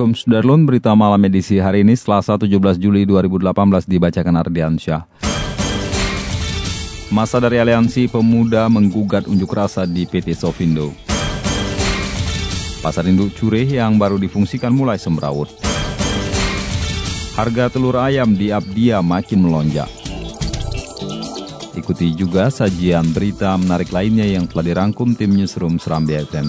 Assalamualaikum Sudarlun, berita malam edisi hari ini Selasa 17 Juli 2018 dibacakan Ardiansyah. Masa dari Aliansi Pemuda menggugat unjuk rasa di PT Sofindo. Pasar induk cureh yang baru difungsikan mulai semrawut. Harga telur ayam di Abdia makin melonjak. Ikuti juga sajian berita menarik lainnya yang telah dirangkum tim Newsroom Serambi FM.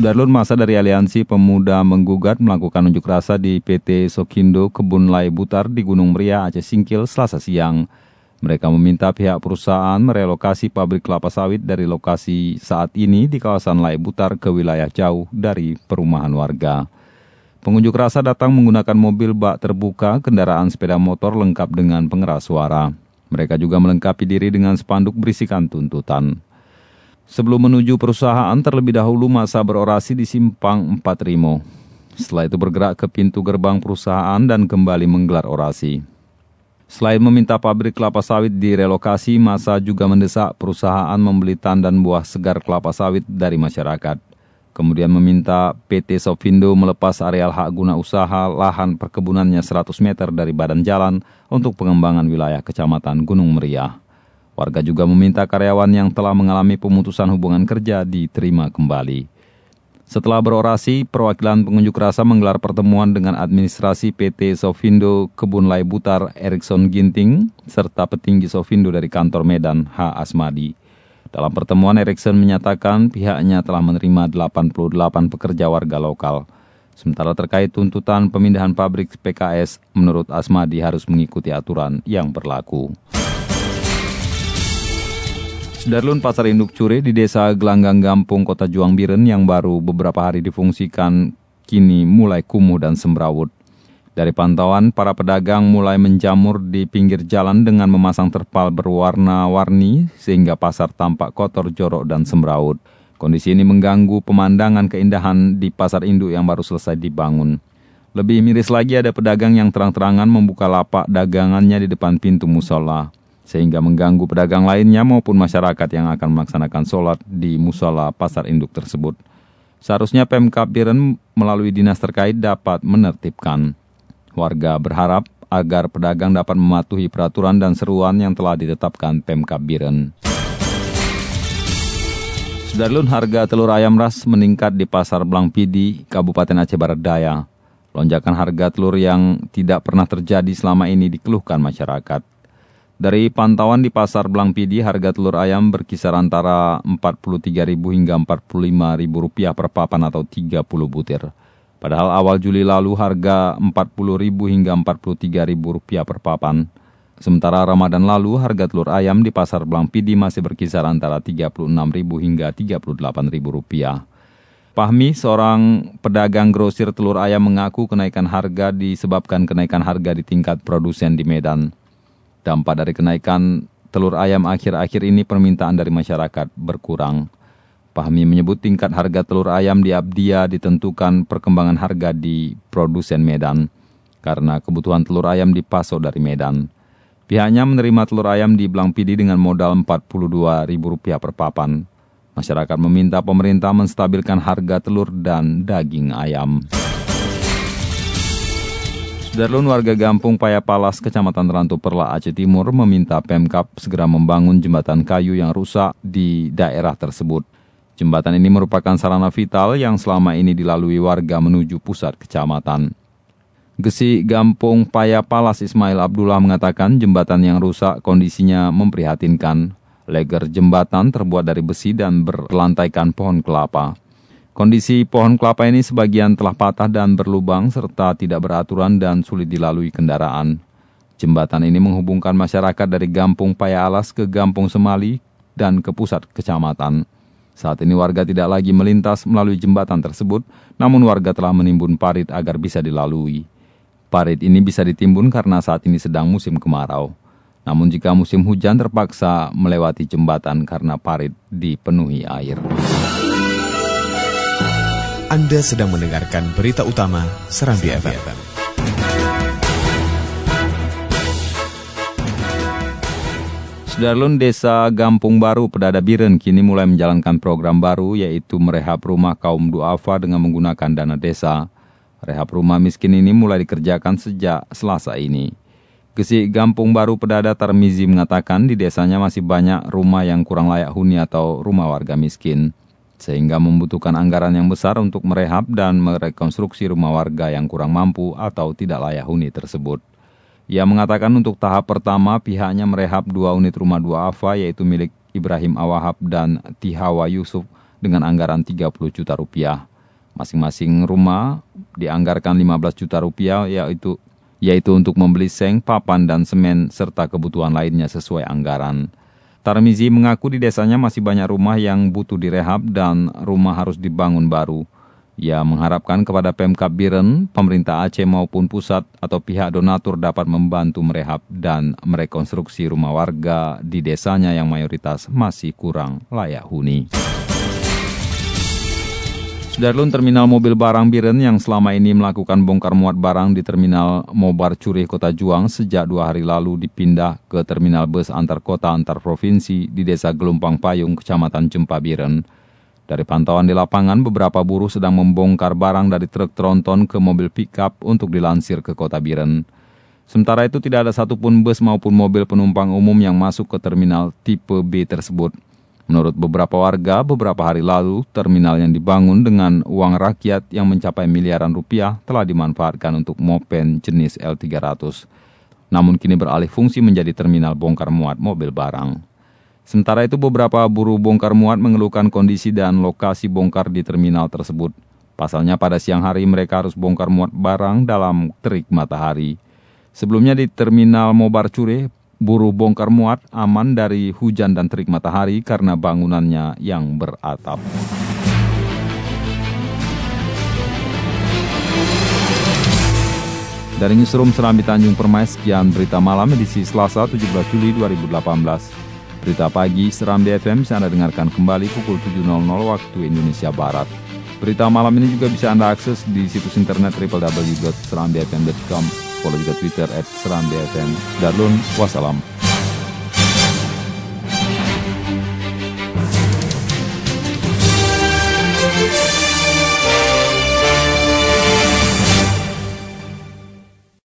Sudarlun masa dari Aliansi Pemuda menggugat melakukan unjuk rasa di PT Sokindo Kebun Lai Butar di Gunung Meria, Aceh Singkil, Selasa siang. Mereka meminta pihak perusahaan merelokasi pabrik kelapa sawit dari lokasi saat ini di kawasan Lai Butar ke wilayah jauh dari perumahan warga. Pengunjuk rasa datang menggunakan mobil bak terbuka, kendaraan sepeda motor lengkap dengan pengeras suara. Mereka juga melengkapi diri dengan spanduk berisikan tuntutan. Sebelum menuju perusahaan, terlebih dahulu masa berorasi di Simpang 4 Rimo. Setelah itu bergerak ke pintu gerbang perusahaan dan kembali menggelar orasi. Selain meminta pabrik kelapa sawit direlokasi, masa juga mendesak perusahaan membeli tandan buah segar kelapa sawit dari masyarakat. Kemudian meminta PT Sofindo melepas areal hak guna usaha lahan perkebunannya 100 meter dari badan jalan untuk pengembangan wilayah Kecamatan Gunung Meriah. Warga juga meminta karyawan yang telah mengalami pemutusan hubungan kerja diterima kembali. Setelah berorasi, perwakilan pengunjuk rasa menggelar pertemuan dengan administrasi PT Sofindo Kebun Lai Butar Erikson Ginting, serta petinggi Sofindo dari kantor Medan H. Asmadi. Dalam pertemuan, Erikson menyatakan pihaknya telah menerima 88 pekerja warga lokal. Sementara terkait tuntutan pemindahan pabrik PKS, menurut Asmadi harus mengikuti aturan yang berlaku. Sudarlun Pasar Induk Cure di Desa Gelanggang Gampung, Kota Juang Biren yang baru beberapa hari difungsikan kini mulai kumuh dan sembrawut. Dari pantauan, para pedagang mulai menjamur di pinggir jalan dengan memasang terpal berwarna-warni sehingga pasar tampak kotor, jorok, dan sembrawut. Kondisi ini mengganggu pemandangan keindahan di pasar induk yang baru selesai dibangun. Lebih miris lagi ada pedagang yang terang-terangan membuka lapak dagangannya di depan pintu musola sehingga mengganggu pedagang lainnya maupun masyarakat yang akan melaksanakan sholat di musola pasar induk tersebut. Seharusnya Pemkap Biren melalui dinas terkait dapat menertibkan. Warga berharap agar pedagang dapat mematuhi peraturan dan seruan yang telah ditetapkan Pemkap Biren. Sudarlun harga telur ayam ras meningkat di Pasar Blangpidi, Kabupaten Aceh Barat Daya. Lonjakan harga telur yang tidak pernah terjadi selama ini dikeluhkan masyarakat. Dari pantauan di Pasar Blangpidi, harga telur ayam berkisar antara Rp43.000 hingga Rp45.000 per papan atau 30 butir. Padahal awal Juli lalu harga Rp40.000 hingga Rp43.000 per papan. Sementara Ramadan lalu harga telur ayam di Pasar Blangpidi masih berkisar antara Rp36.000 hingga Rp38.000. Pahmi, seorang pedagang grosir telur ayam mengaku kenaikan harga disebabkan kenaikan harga di tingkat produsen di Medan. Dampak dari kenaikan telur ayam akhir-akhir ini permintaan dari masyarakat berkurang. Pahmi menyebut tingkat harga telur ayam di Abdia ditentukan perkembangan harga di produsen Medan karena kebutuhan telur ayam dipasok dari Medan. Pihaknya menerima telur ayam di Blangpidi dengan modal Rp42.000 per papan. Masyarakat meminta pemerintah menstabilkan harga telur dan daging ayam. Darlun warga Gampung Payapalas, Kecamatan Rantu Perla, Aceh Timur meminta Pemkap segera membangun jembatan kayu yang rusak di daerah tersebut. Jembatan ini merupakan sarana vital yang selama ini dilalui warga menuju pusat kecamatan. Gesi Gampung Paya Palas Ismail Abdullah mengatakan jembatan yang rusak kondisinya memprihatinkan. Leger jembatan terbuat dari besi dan berlantaikan pohon kelapa. Kondisi pohon kelapa ini sebagian telah patah dan berlubang serta tidak beraturan dan sulit dilalui kendaraan. Jembatan ini menghubungkan masyarakat dari Gampung Paya Alas ke Gampung Semali dan ke pusat kecamatan. Saat ini warga tidak lagi melintas melalui jembatan tersebut, namun warga telah menimbun parit agar bisa dilalui. Parit ini bisa ditimbun karena saat ini sedang musim kemarau. Namun jika musim hujan terpaksa melewati jembatan karena parit dipenuhi air. Anda sedang mendengarkan berita utama Serambi FM. Sudarlun Desa Gampung Baru Pedada Biren kini mulai menjalankan program baru yaitu merehab rumah kaum duafa dengan menggunakan dana desa. Rehab rumah miskin ini mulai dikerjakan sejak selasa ini. Gesi Gampung Baru Pedada Tarmizi mengatakan di desanya masih banyak rumah yang kurang layak huni atau rumah warga miskin. Sehingga membutuhkan anggaran yang besar untuk merehab dan merekonstruksi rumah warga yang kurang mampu atau tidak layak huni tersebut. Ia mengatakan untuk tahap pertama pihaknya merehab dua unit rumah dua AFA yaitu milik Ibrahim Awahab dan Tihawa Yusuf dengan anggaran 30 juta rupiah. Masing-masing rumah dianggarkan 15 juta rupiah yaitu yaitu untuk membeli seng, papan, dan semen serta kebutuhan lainnya sesuai anggaran. Tarmizi mengaku di desanya masih banyak rumah yang butuh direhab dan rumah harus dibangun baru. Ia mengharapkan kepada Pemkap Biren, pemerintah Aceh maupun pusat atau pihak donatur dapat membantu merehab dan merekonstruksi rumah warga di desanya yang mayoritas masih kurang layak huni. Sudarlun Terminal Mobil Barang Biren yang selama ini melakukan bongkar muat barang di Terminal Mobar Curih Kota Juang sejak dua hari lalu dipindah ke Terminal Bus Antar Kota Antar Provinsi di Desa Gelumpang Payung, Kecamatan Jempa Biren. Dari pantauan di lapangan, beberapa buruh sedang membongkar barang dari truk tronton ke mobil pickup untuk dilansir ke Kota Biren. Sementara itu tidak ada satupun bus maupun mobil penumpang umum yang masuk ke terminal tipe B tersebut. Menurut beberapa warga, beberapa hari lalu terminal yang dibangun dengan uang rakyat yang mencapai miliaran rupiah telah dimanfaatkan untuk mopen jenis L300. Namun kini beralih fungsi menjadi terminal bongkar muat mobil barang. Sementara itu beberapa buruh bongkar muat mengeluhkan kondisi dan lokasi bongkar di terminal tersebut. Pasalnya pada siang hari mereka harus bongkar muat barang dalam terik matahari. Sebelumnya di terminal Mobar Cure, buruh bongkar muat aman dari hujan dan terik matahari karena bangunannya yang beratap. Dari Newsroom Serambi Tanjung Permai, sekian berita malam edisi Selasa 17 Juli 2018. Berita pagi Serambi FM bisa Anda dengarkan kembali pukul 7.00 waktu Indonesia Barat. Berita malam ini juga bisa Anda akses di situs internet www.serambifm.com follow juga Twitter at Seram BFM. Darlun, wassalam.